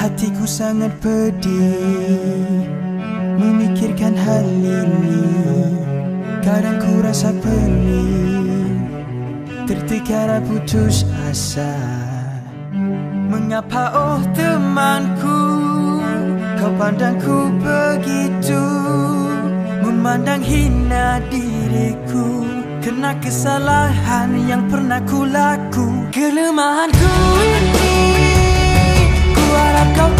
Aku sangat pedih Memikirkan hal ini. Kadang ku rasa pening Tertikara putus asa. Mengapa oh temanku Kau pandangku begitu? Memandang hina diriku Kena kesalahan yang pernah ku laku. Kelemahanku ini Ku harap